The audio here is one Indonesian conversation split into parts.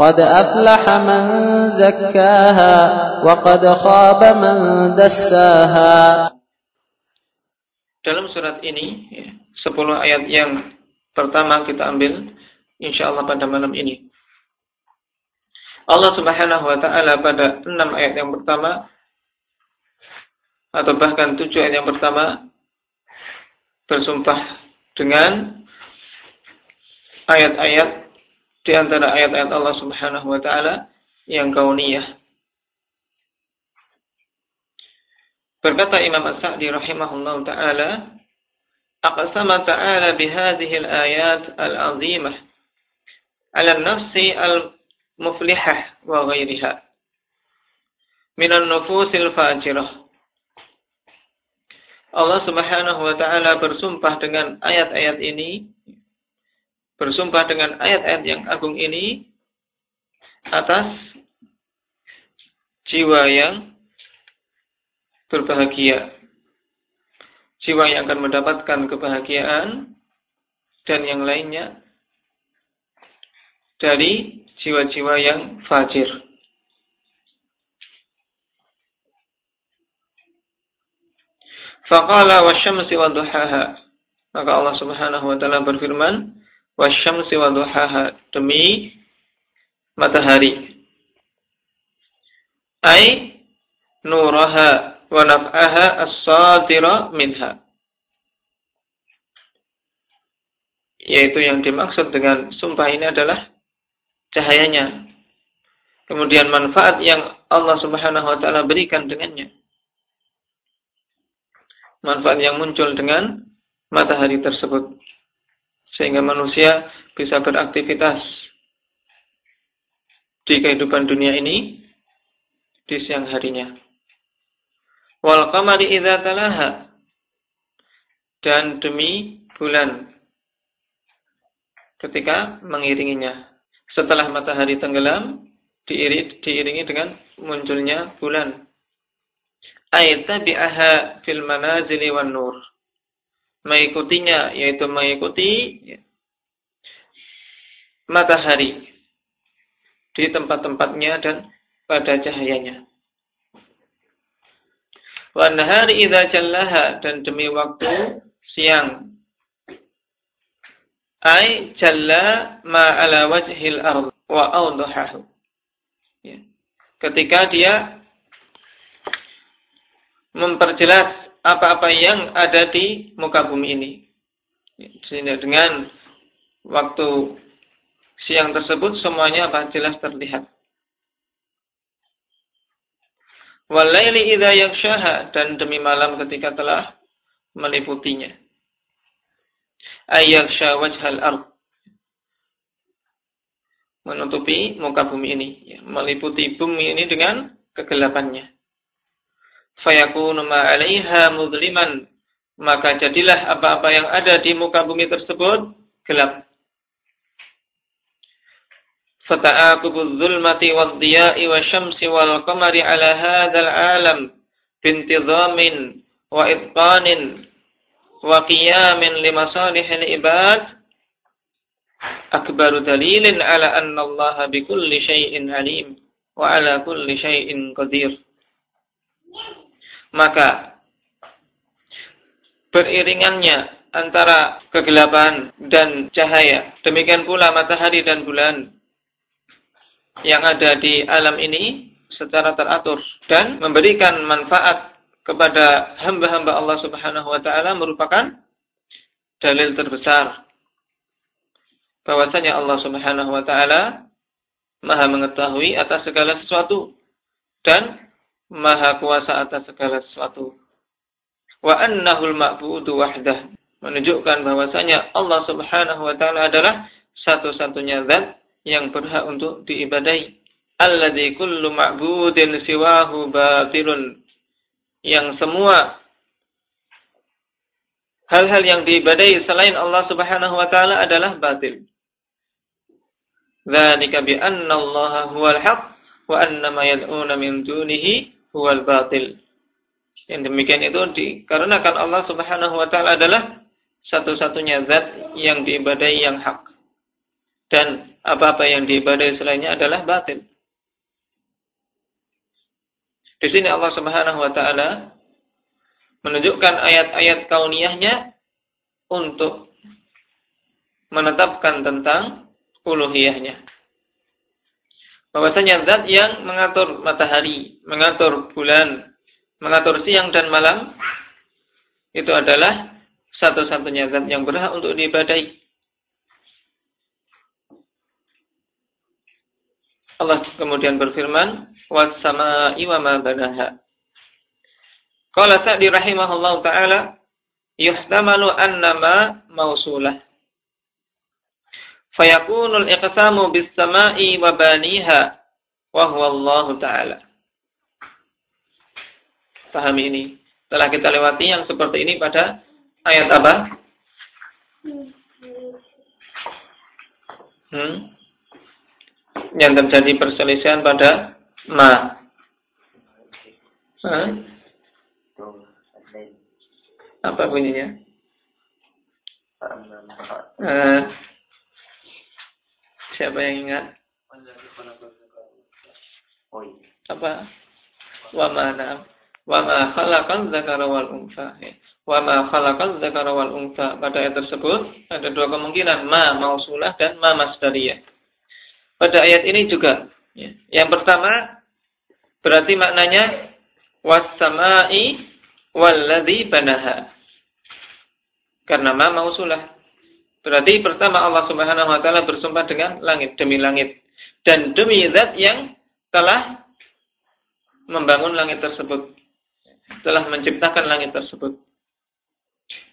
قد أفلح من زكاها وقد خاب من دساها Dalam surat ini, 10 ayat yang pertama kita ambil, insya Allah pada malam ini. Allah subhanahu wa ta'ala pada 6 ayat yang pertama, atau bahkan 7 ayat yang pertama, bersumpah dengan ayat-ayat di antara ayat-ayat Allah Subhanahu wa taala yang kauniyah. Berkata Imam As-Sa'di rahimahullah taala, aqsama ta'ala bihadhihi al-ayat al-'azimah 'ala an-nafsi al-muflihah wa ghairiha min an-nufusil fajirah. Allah Subhanahu wa taala bersumpah dengan ayat-ayat ini bersumpah dengan ayat-ayat yang agung ini atas jiwa yang berbahagia. Jiwa yang akan mendapatkan kebahagiaan dan yang lainnya dari jiwa-jiwa yang fajir. Faqala wa. Maka Allah Subhanahu wa taala berfirman, wasyamsi wa duhaha demi matahari. Ai nuraha wa naf'aha as-sadira minha. Yaitu yang dimaksud dengan sumpah ini adalah cahayanya. Kemudian manfaat yang Allah Subhanahu wa taala berikan dengannya. Manfaat yang muncul dengan matahari tersebut sehingga manusia bisa beraktivitas di kehidupan dunia ini di siang harinya. Wal qamari idza talaha dan demi bulan ketika mengiringinya. Setelah matahari tenggelam diiringi, diiringi dengan munculnya bulan. Aitabi'aha fil manazili wan nur mengikutinya yaitu mengikuti matahari di tempat-tempatnya dan pada cahayanya. Wa nahari idza jallaha dan demi waktu siang. Ai jalla ma ala wajhil ard wa awdahahu. Ya. Ketika dia memperjelas apa-apa yang ada di muka bumi ini. Sehingga dengan waktu siang tersebut semuanya apa jelas terlihat. Walaili idza yakshaha dan demi malam ketika telah meliputinya. Ayaksha wajhal ard menutupi muka bumi ini, ya, meliputi bumi ini dengan kegelapannya fayakunu ma 'alaiha mudliman maka jadilah apa-apa yang ada di muka bumi tersebut gelap. Fata'aqubul zulmati wad-diya'i wasyamsi wal qamari 'ala hadzal 'alam bintizamin wa itqanin wa qiyamin limasalihil ibad. Akbaru dalilin ala anna Allah bikulli syai'in alim wa ala kulli syai'in qadir maka beriringannya antara kegelapan dan cahaya. Demikian pula matahari dan bulan yang ada di alam ini secara teratur dan memberikan manfaat kepada hamba-hamba Allah Subhanahu wa taala merupakan dalil terbesar bahwasanya Allah Subhanahu wa taala Maha mengetahui atas segala sesuatu dan maha kuasa atas segala sesuatu. Wa annahul ma'budu wahdah. Menunjukkan bahwasanya Allah subhanahu wa ta'ala adalah satu-satunya zat yang berhak untuk diibadai. Alladhi kullu ma'budin siwahu batilun. yang semua hal-hal yang diibadai selain Allah Subhanahu wa taala adalah batil. Dzalika bi anna Allah huwal haq wa anna ma yad'una min dunihi huwal batil. Yang demikian itu dikarenakan Allah Subhanahu wa taala adalah satu-satunya zat yang diibadai yang hak. Dan apa-apa yang diibadai selainnya adalah batil. Di sini Allah Subhanahu wa taala menunjukkan ayat-ayat kauniyahnya untuk menetapkan tentang uluhiyahnya. Bahwasanya zat yang mengatur matahari, mengatur bulan, mengatur siang dan malam itu adalah satu-satunya zat yang berhak untuk diibadahi. Allah kemudian berfirman, "Was sama'i wa ma banaha." Qala Sa'di rahimahullahu taala, yuhtamalu annama mausulah. Fayakunu al-iqsamu bis sama'i wa baniha wa huwa Allah taala. Pahami ini. Telah kita lewati yang seperti ini pada ayat apa? Hmm? Yang terjadi perselisihan pada ma. Hah? Apa bunyinya? Uh, siapa yang ingat? Apa? Wa mana? Wa ma khalaqal dzakara wal untha. Wa khalaqal wal untha. Pada ayat tersebut ada dua kemungkinan, ma mausulah dan ma masdariyah. Pada ayat ini juga ya. Yang pertama berarti maknanya was samai walladzi banaha. Karena ma mausulah. Berarti pertama Allah Subhanahu wa taala bersumpah dengan langit demi langit dan demi zat yang telah membangun langit tersebut. Telah menciptakan langit tersebut.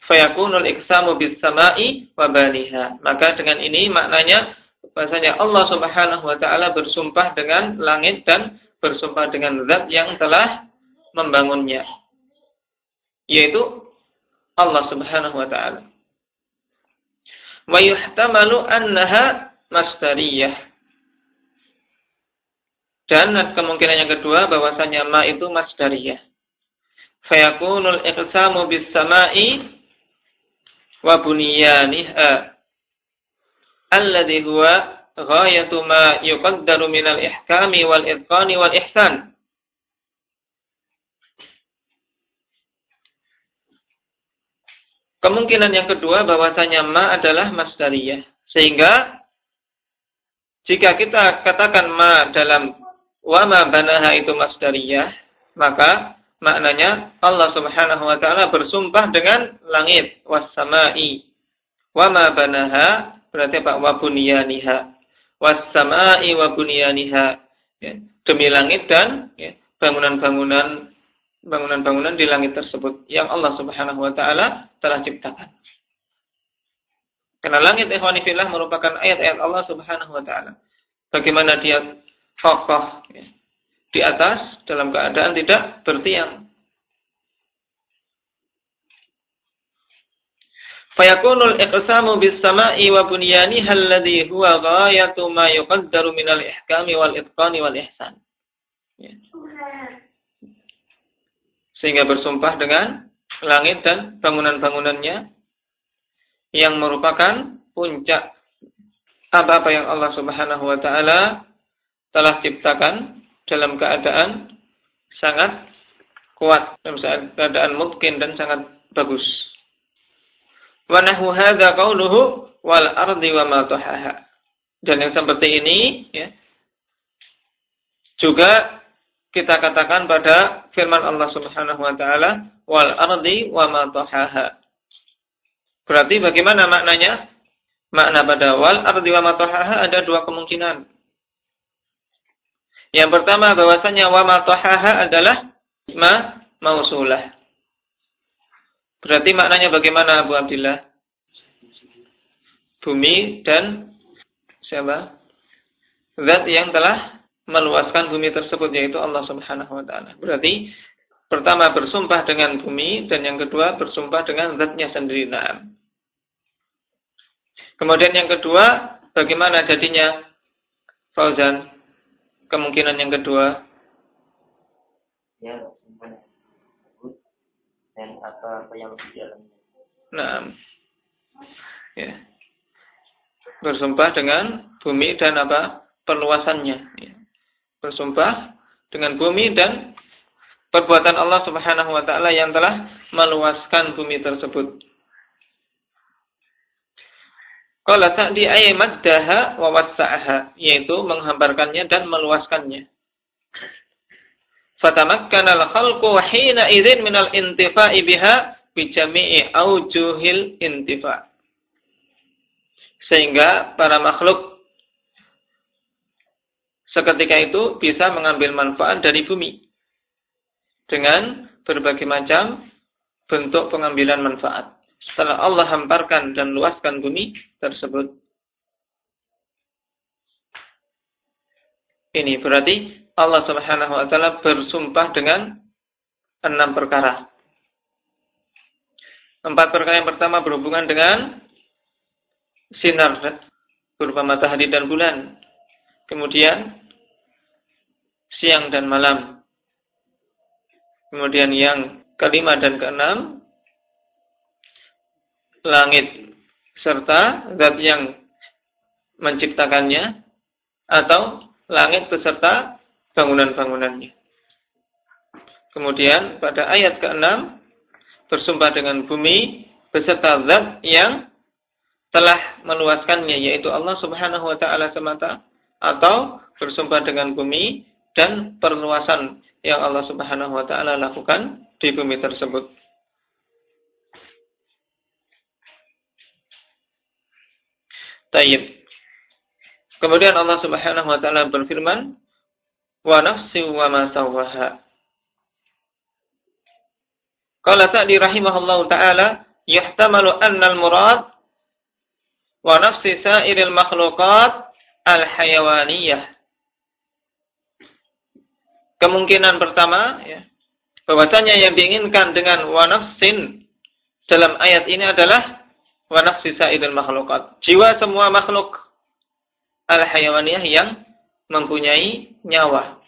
Fayakunul iksamu bis sama'i wa baniha. Maka dengan ini maknanya bahasanya Allah Subhanahu wa taala bersumpah dengan langit dan bersumpah dengan zat yang telah membangunnya yaitu Allah Subhanahu wa taala. Wa yuhtamalu annaha masdariyah. Dan kemungkinan yang kedua bahwasanya ma itu masdariyah. Fayakunul iqsamu bis sama'i wa bunyaniha alladhi huwa ghayatu ma yuqaddaru minal ihkami wal itqani wal ihsan. Kemungkinan yang kedua bahwasanya ma adalah masdariyah. Sehingga jika kita katakan ma dalam wa ma banaha itu masdariyah, maka maknanya Allah Subhanahu wa taala bersumpah dengan langit was samai. Wa ma banaha berarti apa? Wa bunyaniha. Was samai wa bunyaniha. Ya, demi langit dan ya, bangunan-bangunan bangunan-bangunan di langit tersebut yang Allah Subhanahu wa taala telah ciptakan. Karena langit ikhwanifillah merupakan ayat-ayat Allah Subhanahu wa taala. Bagaimana dia kokoh ya, di atas dalam keadaan tidak bertiang. Fayakunul iqsamu bis sama'i wa bunyaniha alladhi huwa ghayatu ma yuqaddaru minal ihkami wal itqani wal ihsan. Ya sehingga bersumpah dengan langit dan bangunan-bangunannya yang merupakan puncak apa-apa yang Allah Subhanahu wa taala telah ciptakan dalam keadaan sangat kuat dalam keadaan mungkin dan sangat bagus. Wa nahu hadza wal ardi wa Dan yang seperti ini ya, juga kita katakan pada firman Allah Subhanahu wa taala wal ardi wa ma tahaha. Berarti bagaimana maknanya? Makna pada wal ardi wa ma tahaha ada dua kemungkinan. Yang pertama bahwasanya wa ma tahaha adalah ma mausulah. Berarti maknanya bagaimana Abu Abdillah? Bumi dan siapa? Zat yang telah meluaskan bumi tersebut yaitu Allah Subhanahu wa taala. Berarti pertama bersumpah dengan bumi dan yang kedua bersumpah dengan zatnya sendiri. Nah. Kemudian yang kedua, bagaimana jadinya Fauzan? Kemungkinan yang kedua. Ya, dan apa apa yang di dalamnya. Nah, ya. Bersumpah dengan bumi dan apa perluasannya. Ya. Bersumpah dengan bumi dan perbuatan Allah Subhanahu wa taala yang telah meluaskan bumi tersebut. Qala Sa'di ay maddaha wa wassa'aha, yaitu menghamparkannya dan meluaskannya. Fatamakkana al-khalqu hina idzin min al-intifa'i biha bi jami'i aujuhil intifa'. Sehingga para makhluk seketika itu bisa mengambil manfaat dari bumi dengan berbagai macam bentuk pengambilan manfaat setelah Allah hamparkan dan luaskan bumi tersebut. Ini berarti Allah Subhanahu wa taala bersumpah dengan enam perkara. Empat perkara yang pertama berhubungan dengan sinar berupa matahari dan bulan. Kemudian siang dan malam. Kemudian yang kelima dan keenam langit serta zat yang menciptakannya atau langit beserta bangunan-bangunannya. Kemudian pada ayat ke-6 bersumpah dengan bumi beserta zat yang telah meluaskannya yaitu Allah Subhanahu wa taala semata atau bersumpah dengan bumi dan perluasan yang Allah Subhanahu wa taala lakukan di bumi tersebut. Tayyib. Kemudian Allah Subhanahu wa taala berfirman, "Wa nafsi wa ma sawwaha." Qala Sa'di rahimahullahu taala, "Yuhtamalu anna al-murad wa nafsi sa'iril makhluqat al-hayawaniyah." Kemungkinan pertama ya, bahwasanya yang diinginkan dengan wa nafsin dalam ayat ini adalah wa nafsi sa'idul makhlukat. Jiwa semua makhluk al-hayawaniyah yang mempunyai nyawa.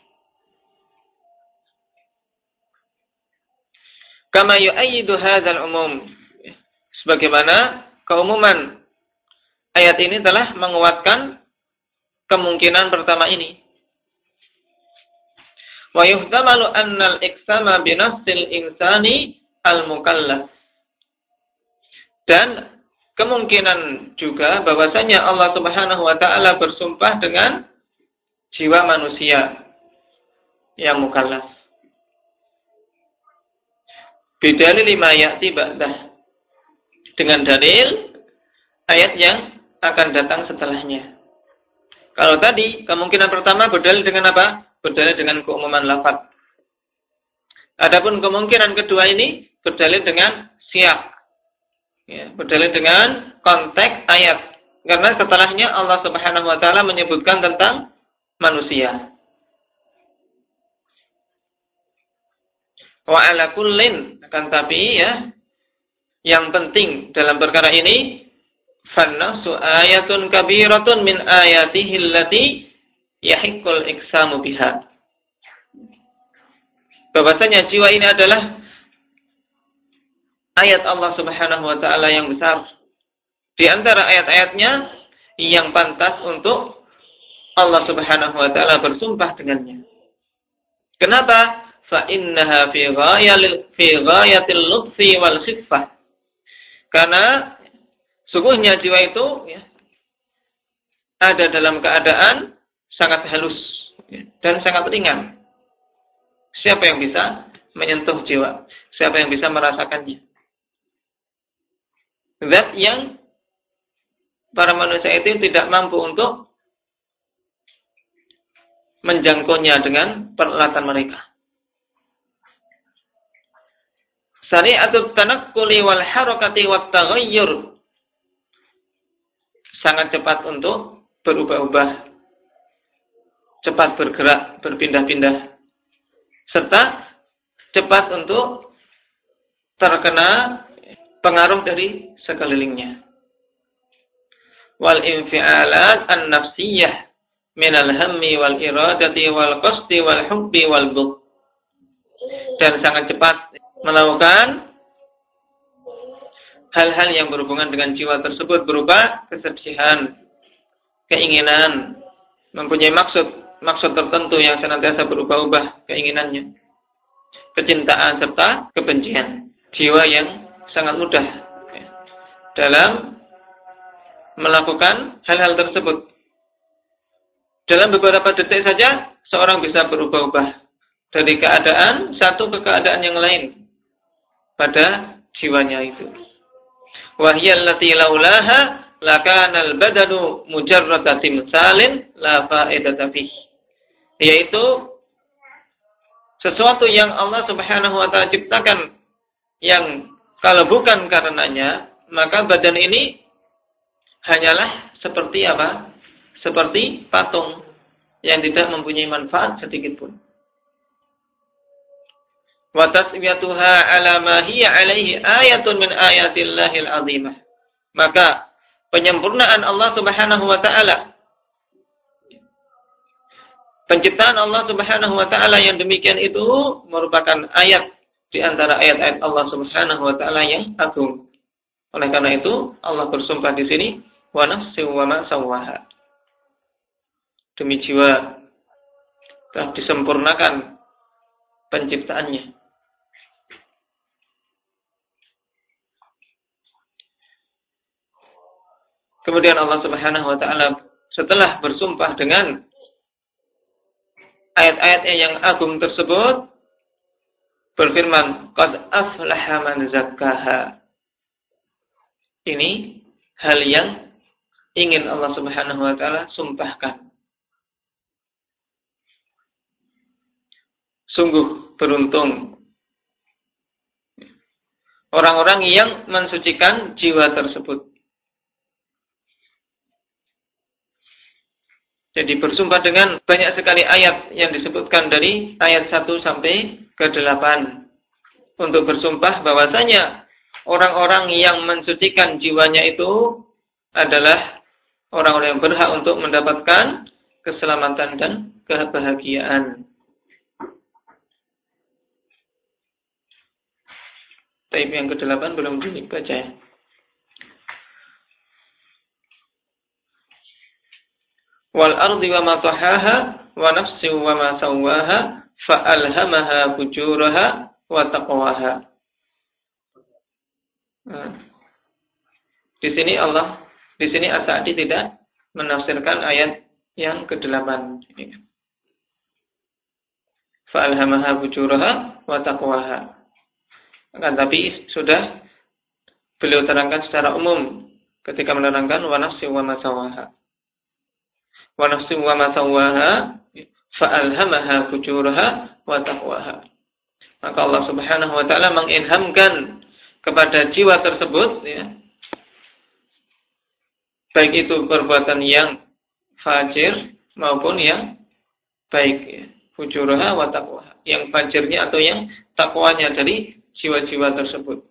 Kama yu'ayyidu hadzal umum. Sebagaimana keumuman ayat ini telah menguatkan kemungkinan pertama ini. Wa yuhtamalu anna al-iksama binafsil insani al-mukallaf. Dan kemungkinan juga bahwasanya Allah Subhanahu wa taala bersumpah dengan jiwa manusia yang mukallaf. Bidalil lima ya'ti ba'dah. Dengan dalil ayat yang akan datang setelahnya. Kalau tadi kemungkinan pertama berdalil dengan apa? Berdalil dengan keumuman lafaz. Adapun kemungkinan kedua ini berdalil dengan siap Ya, berdalil dengan konteks ayat. Karena setelahnya Allah Subhanahu wa taala menyebutkan tentang manusia. Wa ala kullin akan tapi ya yang penting dalam perkara ini fannafsu ayatun kabiratun min ayatihi allati yahiqqul iksamu biha. Bahwasanya jiwa ini adalah ayat Allah Subhanahu wa taala yang besar. Di antara ayat-ayatnya yang pantas untuk Allah Subhanahu wa taala bersumpah dengannya. Kenapa? Fa innaha fi fi ghayatil lutfi wal khiffah. Karena sungguhnya jiwa itu ya, ada dalam keadaan sangat halus dan sangat ringan. Siapa yang bisa menyentuh jiwa? Siapa yang bisa merasakannya? zat yang para manusia itu tidak mampu untuk menjangkaunya dengan peralatan mereka. Syari'atut tanakkuli wal harakati wat taghayyur sangat cepat untuk berubah-ubah, cepat bergerak, berpindah-pindah serta cepat untuk terkena pengaruh dari sekelilingnya. Wal infialat an-nafsiyah min al-hammi wal iradati wal qasdi wal hubbi wal bugh. Dan sangat cepat melakukan hal-hal yang berhubungan dengan jiwa tersebut berupa kesedihan, keinginan, mempunyai maksud maksud tertentu yang senantiasa berubah-ubah keinginannya, kecintaan serta kebencian. Jiwa yang sangat mudah dalam melakukan hal-hal tersebut. Dalam beberapa detik saja seorang bisa berubah-ubah dari keadaan satu ke keadaan yang lain pada jiwanya itu. Wahyallati laulaha lakanal badanu timsalin la Yaitu sesuatu yang Allah Subhanahu wa taala ciptakan yang kalau bukan karenanya, maka badan ini hanyalah seperti apa? Seperti patung yang tidak mempunyai manfaat sedikit pun. Wa ala ma hiya alaihi ayatun. Maka penyempurnaan Allah Subhanahu wa taala penciptaan Allah Subhanahu wa taala yang demikian itu merupakan ayat di antara ayat-ayat Allah Subhanahu wa taala yang agung. Oleh karena itu, Allah bersumpah di sini, wa nafsi wa ma. Demi jiwa telah disempurnakan penciptaannya. Kemudian Allah Subhanahu wa taala setelah bersumpah dengan ayat-ayatnya yang agung tersebut, berfirman, "Qad aflaha man zakkaha." Ini hal yang ingin Allah Subhanahu wa taala sumpahkan. Sungguh beruntung orang-orang yang mensucikan jiwa tersebut. Jadi bersumpah dengan banyak sekali ayat yang disebutkan dari ayat 1 sampai ke-8 untuk bersumpah bahwasanya orang-orang yang mensucikan jiwanya itu adalah orang-orang yang berhak untuk mendapatkan keselamatan dan kebahagiaan. Tapi yang ke-8 belum dibaca ya. Wal ardi wa ma tahaha wa nafsi wa ma sawaha fa alhamaha fujuraha wa taqwaha. Nah. Di sini Allah, di sini As-Sa'di tidak menafsirkan ayat yang ke-8 Fa alhamaha fujuraha wa taqwaha. Kan tapi sudah beliau terangkan secara umum ketika menerangkan wa nafsi wa ma sawaha wa nafsin wa ma sawaha fa alhamaha fujuraha wa taqwaha. Maka Allah Subhanahu wa taala mengilhamkan kepada jiwa tersebut ya, baik itu perbuatan yang fajir maupun yang baik ya. fujuraha wa taqwaha. Yang fajirnya atau yang takwanya dari jiwa-jiwa tersebut.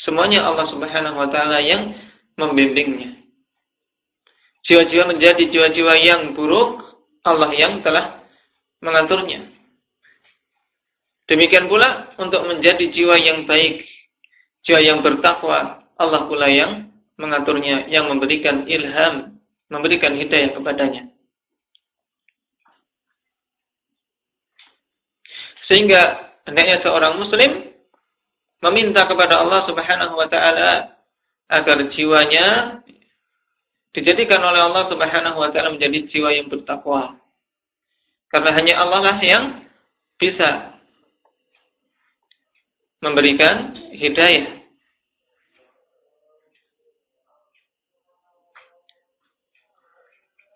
Semuanya Allah Subhanahu wa taala yang membimbingnya jiwa-jiwa menjadi jiwa-jiwa yang buruk, Allah yang telah mengaturnya. Demikian pula untuk menjadi jiwa yang baik, jiwa yang bertakwa, Allah pula yang mengaturnya, yang memberikan ilham, memberikan hidayah kepadanya. Sehingga hendaknya seorang muslim meminta kepada Allah Subhanahu wa taala agar jiwanya dijadikan oleh Allah Subhanahu wa taala menjadi jiwa yang bertakwa. Karena hanya Allah lah yang bisa memberikan hidayah.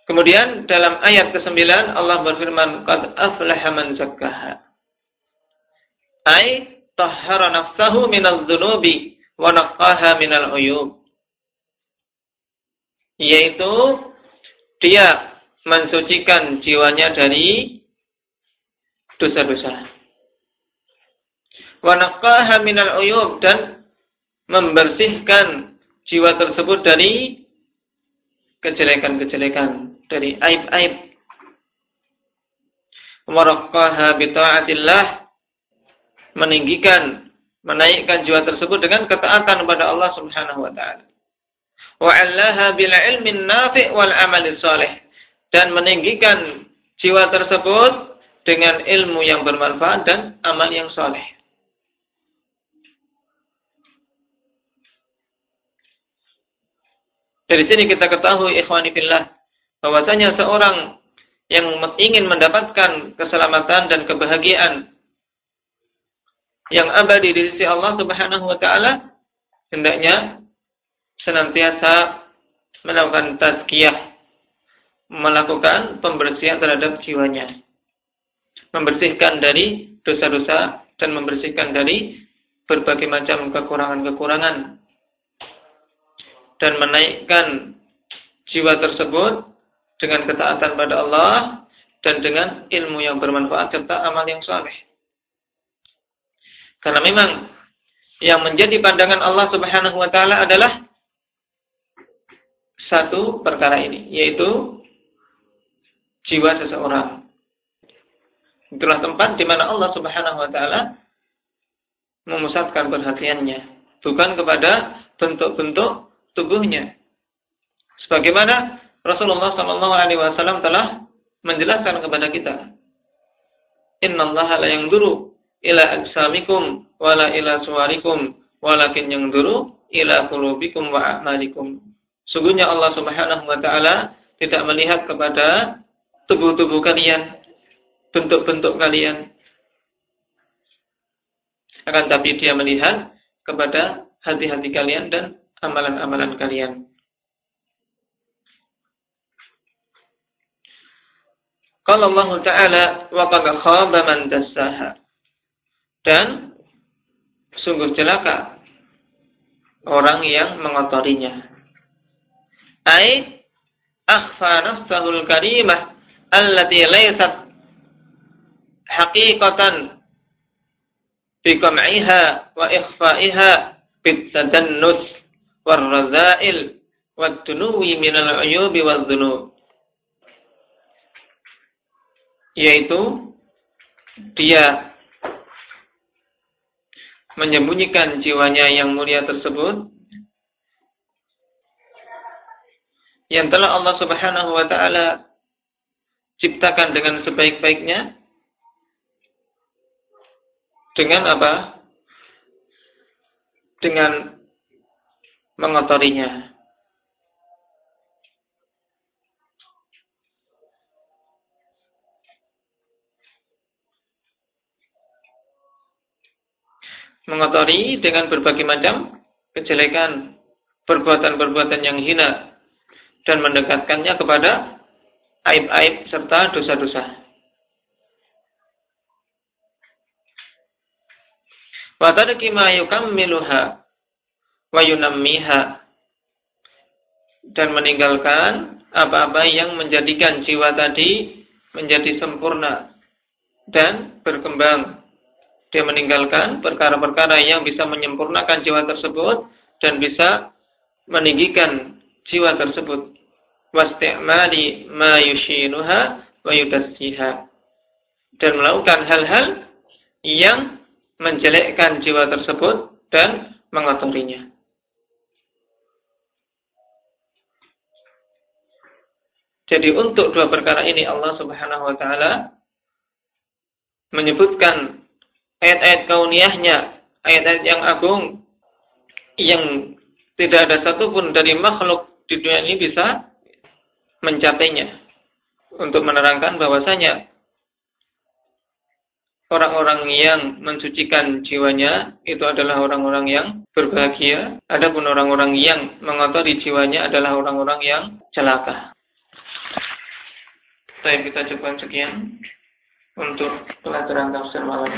Kemudian dalam ayat ke-9 Allah berfirman qad aflaha man zakkaha. Ai tahhara nafsahu minadh dhunubi wa naqqaha minal uyub yaitu dia mensucikan jiwanya dari dosa-dosa. wa naqqaha minal uyub dan membersihkan jiwa tersebut dari kejelekan-kejelekan, dari aib-aib. Waraqqaha bi ta'atillah meninggikan, menaikkan jiwa tersebut dengan ketaatan kepada Allah Subhanahu wa taala. Wa 'allaha bil ilmin nafi' wal 'amali salih dan meninggikan jiwa tersebut dengan ilmu yang bermanfaat dan amal yang soleh. Dari sini kita ketahui ikhwani fillah bahwasanya seorang yang ingin mendapatkan keselamatan dan kebahagiaan yang abadi di sisi Allah Subhanahu wa taala hendaknya senantiasa melakukan tazkiyah melakukan pembersihan terhadap jiwanya membersihkan dari dosa-dosa dan membersihkan dari berbagai macam kekurangan-kekurangan dan menaikkan jiwa tersebut dengan ketaatan pada Allah dan dengan ilmu yang bermanfaat serta amal yang saleh. Karena memang yang menjadi pandangan Allah Subhanahu wa taala adalah satu perkara ini, yaitu jiwa seseorang. Itulah tempat di mana Allah Subhanahu wa taala memusatkan perhatiannya, bukan kepada bentuk-bentuk tubuhnya. Sebagaimana Rasulullah sallallahu alaihi wasallam telah menjelaskan kepada kita. Innallaha la yanzuru ila ajsamikum wala ila suwarikum walakin yanzuru ila qulubikum wa a'malikum. Sungguhnya Allah Subhanahu wa taala tidak melihat kepada tubuh-tubuh kalian, bentuk-bentuk kalian. Akan tapi dia melihat kepada hati-hati kalian dan amalan-amalan kalian. Kalau Allah Ta'ala khaba man. Dan sungguh celaka orang yang mengotorinya. Ai akhfa nafsahul karimah allati laysat haqiqatan biqam'iha wa ikhfa'iha bitadannus warrazail wad-dunuwi minal uyubi wadh-dhunub yaitu dia menyembunyikan jiwanya yang mulia tersebut yang telah Allah Subhanahu wa taala ciptakan dengan sebaik-baiknya dengan apa? Dengan mengotorinya. Mengotori dengan berbagai macam kejelekan, perbuatan-perbuatan yang hina, dan mendekatkannya kepada aib-aib serta dosa-dosa. wa tarki ma yukammiluha wa yunammiha dan meninggalkan apa-apa yang menjadikan jiwa tadi menjadi sempurna dan berkembang. Dia meninggalkan perkara-perkara yang bisa menyempurnakan jiwa tersebut dan bisa meninggikan jiwa tersebut. Wasti'mali ma yushinuha wa yudassiha. Dan melakukan hal-hal yang menjelekkan jiwa tersebut dan mengotorinya. Jadi untuk dua perkara ini Allah Subhanahu wa taala menyebutkan ayat-ayat kauniyahnya, ayat-ayat yang agung yang tidak ada satupun dari makhluk di dunia ini bisa mencapainya untuk menerangkan bahwasanya orang-orang yang mensucikan jiwanya itu adalah orang-orang yang berbahagia. Adapun orang-orang yang mengotori jiwanya adalah orang-orang yang celaka. Baik, kita coba sekian untuk pelajaran tafsir malam.